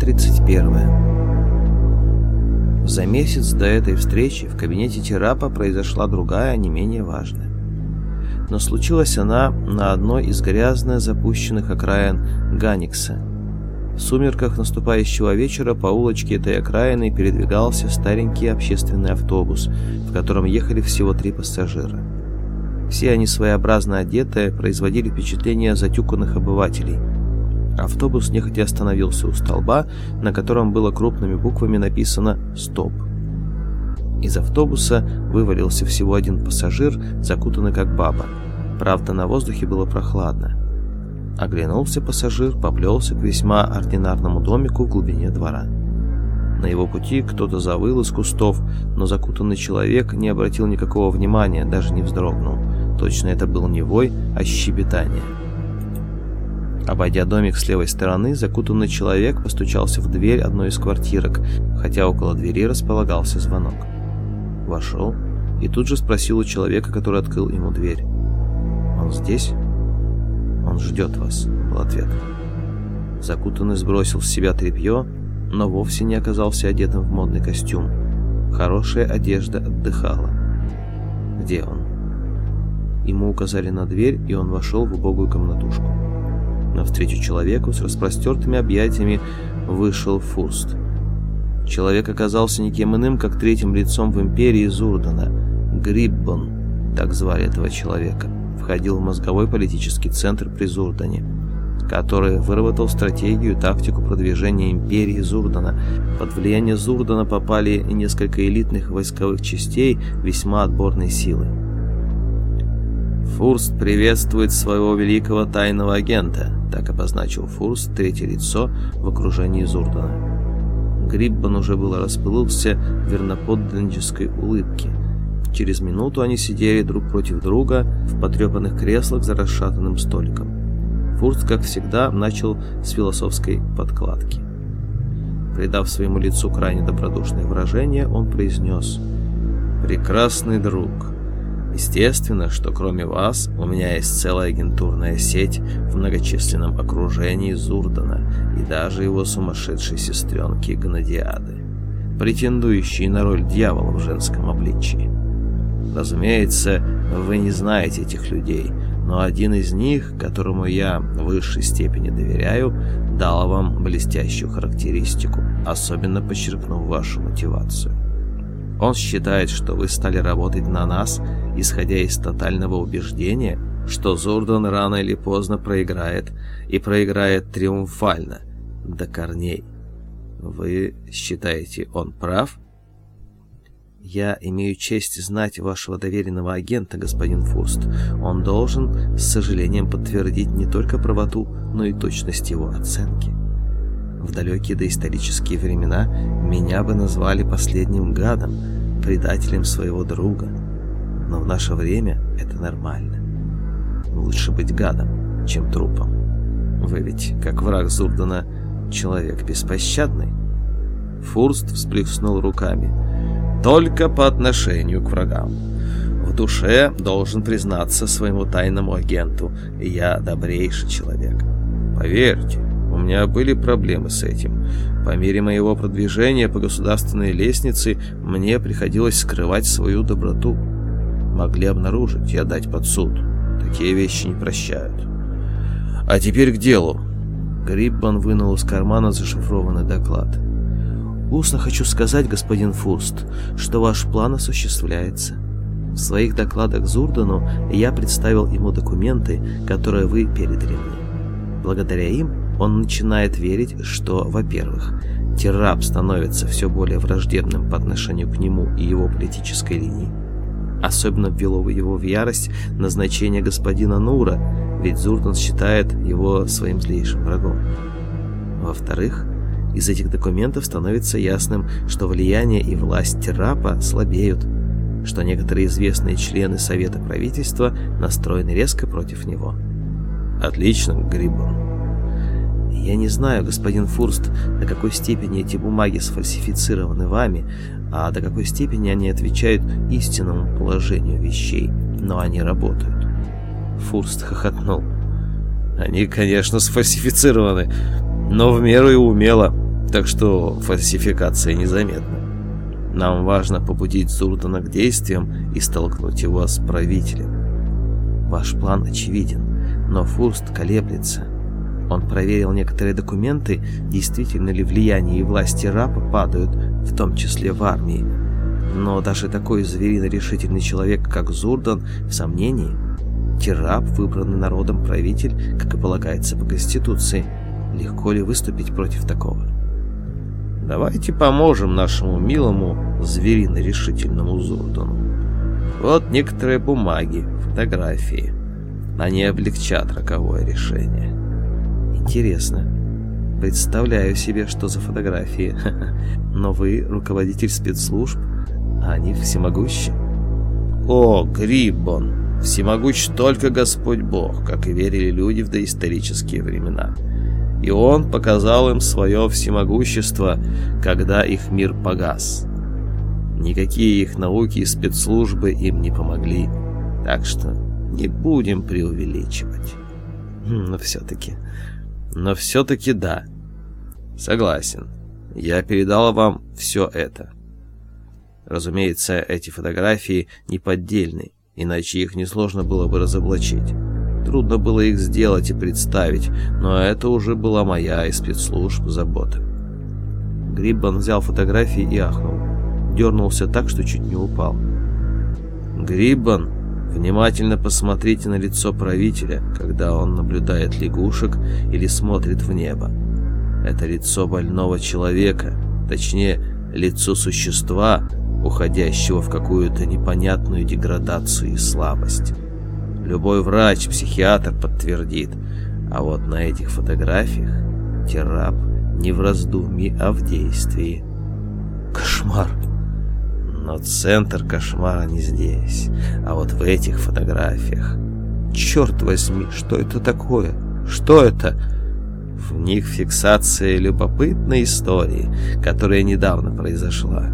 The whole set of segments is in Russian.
31. За месяц до этой встречи в кабинете Терапа произошла другая, не менее важная. Но случилась она на одной из грязно запущенных окраин Ганикса. В сумерках наступающего вечера по улочке этой окраины передвигался старенький общественный автобус, в котором ехали всего три пассажира. Все они своеобразно одетые, производили впечатление затюканных обывателей – Автобус нехотя остановился у столба, на котором было крупными буквами написано «Стоп». Из автобуса вывалился всего один пассажир, закутанный как баба. Правда, на воздухе было прохладно. Оглянулся пассажир, поплелся к весьма ординарному домику в глубине двора. На его пути кто-то завыл из кустов, но закутанный человек не обратил никакого внимания, даже не вздрогнул. Точно это был не вой, а щебетание. Обойдя домик с левой стороны, закутанный человек постучался в дверь одной из квартирок, хотя около двери располагался звонок. Вошел и тут же спросил у человека, который открыл ему дверь. «Он здесь?» «Он ждет вас», — был ответ. Закутанный сбросил с себя тряпье, но вовсе не оказался одетым в модный костюм. Хорошая одежда отдыхала. «Где он?» Ему указали на дверь, и он вошел в убогую комнатушку. Навстречу человеку с распростертыми объятиями вышел Фурст. Человек оказался никем иным, как третьим лицом в империи Зурдана. Гриббон, так звали этого человека, входил в мозговой политический центр при Зурдане, который выработал стратегию и тактику продвижения империи Зурдана. Под влияние Зурдана попали несколько элитных войсковых частей весьма отборной силы. Фурст приветствует своего великого тайного агента, так обозначил Фурст третье лицо в окружении Зурдана. Гриббан уже было расплылся в верноподданнической улыбке. Через минуту они сидели друг против друга в потрепанных креслах за расшатанным столиком. Фурст, как всегда, начал с философской подкладки. Придав своему лицу крайне добродушное выражение, он произнес «Прекрасный друг». Естественно, что кроме вас у меня есть целая агентурная сеть в многочисленном окружении Зурдана и даже его сумасшедшей сестренки Гнадиады, претендующей на роль дьявола в женском обличии. Разумеется, вы не знаете этих людей, но один из них, которому я в высшей степени доверяю, дал вам блестящую характеристику, особенно подчеркнув вашу мотивацию. Он считает, что вы стали работать на нас, исходя из тотального убеждения, что Зурдан рано или поздно проиграет, и проиграет триумфально, до корней. Вы считаете, он прав? Я имею честь знать вашего доверенного агента, господин Фурст. Он должен, с сожалением, подтвердить не только правоту, но и точность его оценки. В далекие доисторические времена меня бы назвали последним гадом, предателем своего друга. Но в наше время это нормально. Лучше быть гадом, чем трупом. Вы ведь, как враг Зурдана, человек беспощадный. Фурст всплеснул руками. Только по отношению к врагам. В душе должен признаться своему тайному агенту, я добрейший человек. Поверьте, у меня были проблемы с этим. По мере моего продвижения по государственной лестнице мне приходилось скрывать свою доброту. Могли обнаружить и отдать под суд. Такие вещи не прощают. А теперь к делу. Гриббан вынул из кармана зашифрованный доклад. «Устно хочу сказать, господин Фурст, что ваш план осуществляется. В своих докладах Зурдану я представил ему документы, которые вы передали мне. Благодаря им он начинает верить, что, во-первых, Терраб становится все более враждебным по отношению к нему и его политической линии. Особенно ввело его в ярость назначение господина Нура, ведь Зуртон считает его своим злейшим врагом. Во-вторых, из этих документов становится ясным, что влияние и власть Террапа слабеют, что некоторые известные члены Совета правительства настроены резко против него. Отлично, Гриббон. Я не знаю, господин Фурст, до какой степени эти бумаги сфальсифицированы вами, а до какой степени они отвечают истинному положению вещей, но они работают. Фурст хохотнул. Они, конечно, сфальсифицированы, но в меру и умело. Так что фальсификация незаметна. Нам важно побудить Зурдана к действиям и столкнуть его с правителем. Ваш план очевиден, но Фурст колеблется. Он проверил некоторые документы, действительно ли влияние и власти раба падают, в том числе в армии. Но даже такой зверино решительный человек, как Зурдан, в сомнении. Тираб, выбранный народом правитель, как и полагается по Конституции. Легко ли выступить против такого? Давайте поможем нашему милому зверино решительному Зурдану. Вот некоторые бумаги, фотографии. Они облегчат роковое решение. Интересно. Представляю себе, что за фотографии. Но вы руководитель спецслужб, а они всемогущи. О, Гриббон! Всемогущ только Господь Бог, как и верили люди в доисторические времена. И Он показал им свое всемогущество, когда их мир погас. Никакие их науки и спецслужбы им не помогли, так что не будем преувеличивать. Хм, но все-таки... Но все-таки да. Согласен. Я передал вам все это. Разумеется, эти фотографии не поддельны, иначе их несложно было бы разоблачить. Трудно было их сделать и представить, но это уже была моя и спецслужб забота. Гриббан взял фотографии и ахнул. Дернулся так, что чуть не упал. «Гриббан, внимательно посмотрите на лицо правителя, когда он наблюдает лягушек или смотрит в небо. Это лицо больного человека, точнее, лицо существа, уходящего в какую-то непонятную деградацию и слабость. Любой врач, психиатр подтвердит. А вот на этих фотографиях терап не в раздумье, а в действии. Кошмар. Но центр кошмара не здесь, а вот в этих фотографиях. Черт возьми, что это такое? Что это? В них фиксация любопытной истории, которая недавно произошла.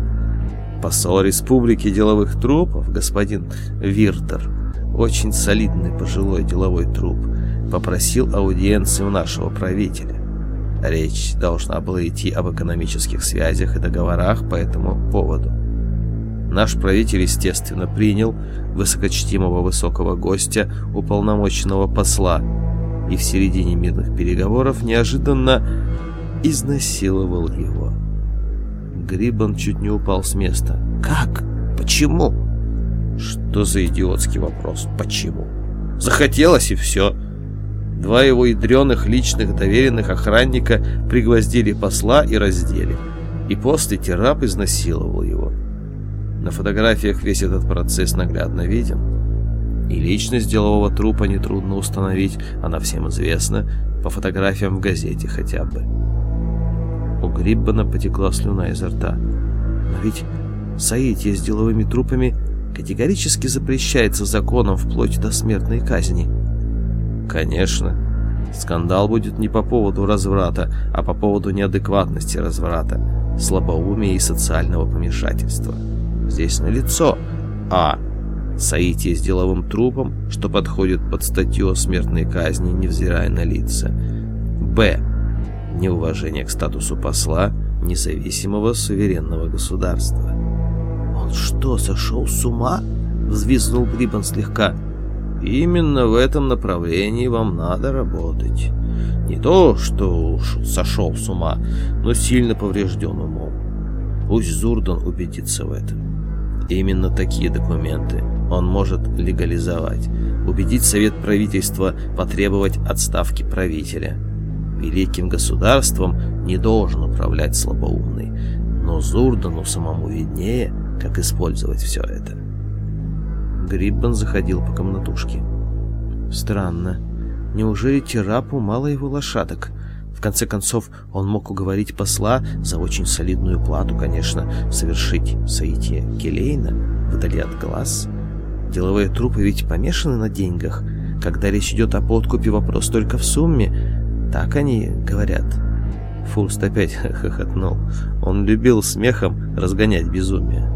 Посол Республики деловых трупов, господин Виртер, очень солидный пожилой деловой труп, попросил аудиенции у нашего правителя. Речь должна была идти об экономических связях и договорах по этому поводу. Наш правитель, естественно, принял высокочтимого высокого гостя, уполномоченного посла, и в середине мирных переговоров неожиданно изнасиловал его. Грибан чуть не упал с места. «Как? Почему?» Что за идиотский вопрос? Почему? Захотелось и все. Два его ядреных личных доверенных охранника пригвоздили посла и раздели. И после терап изнасиловал его. На фотографиях весь этот процесс наглядно виден. И личность делового трупа нетрудно установить, она всем известна, по фотографиям в газете хотя бы. У Гриббана потекла слюна изо рта. Но ведь соитие с деловыми трупами категорически запрещается законом вплоть до смертной казни. Конечно. Скандал будет не по поводу разврата, а по поводу неадекватности разврата, слабоумия и социального помешательства. Здесь налицо А. Соитие с деловым трупом, что подходит под статью о смертной казни, невзирая на лица. Б. Неуважение к статусу посла независимого суверенного государства. «Он что, сошел с ума?» — взвизгнул Грибан слегка. «Именно в этом направлении вам надо работать. Не то, что уж сошел с ума, но сильно поврежден умом. Пусть Зурдан убедится в этом. Именно такие документы он может легализовать, убедить Совет правительства потребовать отставки правителя. Великим государством не должен управлять слабоумный, но Зурдану самому виднее – как использовать все это. Гриббан заходил по комнатушке. Странно. Неужели Терапу мало его лошадок? В конце концов, он мог уговорить посла за очень солидную плату, конечно, совершить соитие Келейна вдали от глаз. Деловые трупы ведь помешаны на деньгах. Когда речь идет о подкупе, вопрос только в сумме. Так они говорят. Фурст опять хохотнул. Он любил смехом разгонять безумие.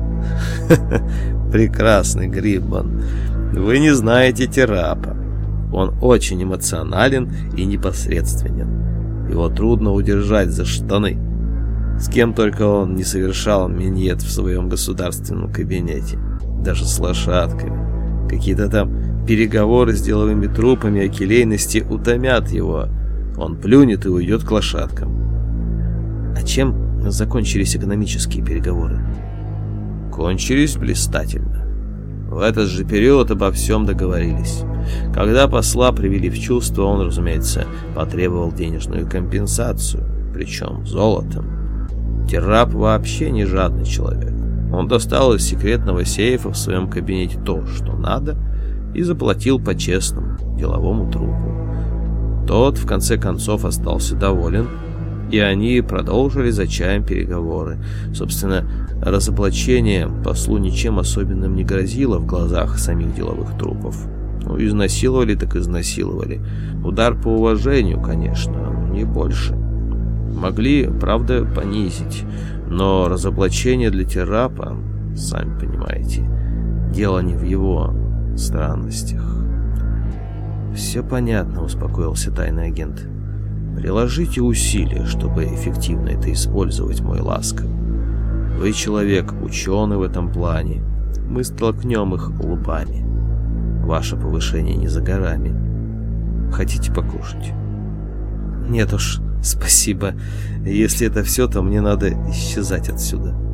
Прекрасный Гриббан. Вы не знаете Терапа. Он очень эмоционален и непосредственен. Его трудно удержать за штаны. С кем только он не совершал миньет в своем государственном кабинете. Даже с лошадками. Какие-то там переговоры с деловыми трупами о келейности утомят его. Он плюнет и уйдет к лошадкам. А чем закончились экономические переговоры? Кончились блистательно. В этот же период обо всем договорились. Когда посла привели в чувство, он, разумеется, потребовал денежную компенсацию, причем золотом. Террап вообще не жадный человек. Он достал из секретного сейфа в своем кабинете то, что надо, и заплатил по-честному, деловому трупу. Тот, в конце концов, остался доволен, и они продолжили за чаем переговоры. Собственно, разоблачение послу ничем особенным не грозило в глазах самих деловых трупов. Ну, изнасиловали так изнасиловали. Удар по уважению, конечно, но не больше. Могли, правда, понизить, но разоблачение для Терапа, сами понимаете, дело не в его странностях. «Все понятно», — успокоился тайный агент. «Приложите усилия, чтобы эффективно это использовать, мой ласков. Вы человек, ученый в этом плане. Мы столкнем их лбами. Ваше повышение не за горами. Хотите покушать?» «Нет уж, спасибо. Если это все, то мне надо исчезать отсюда».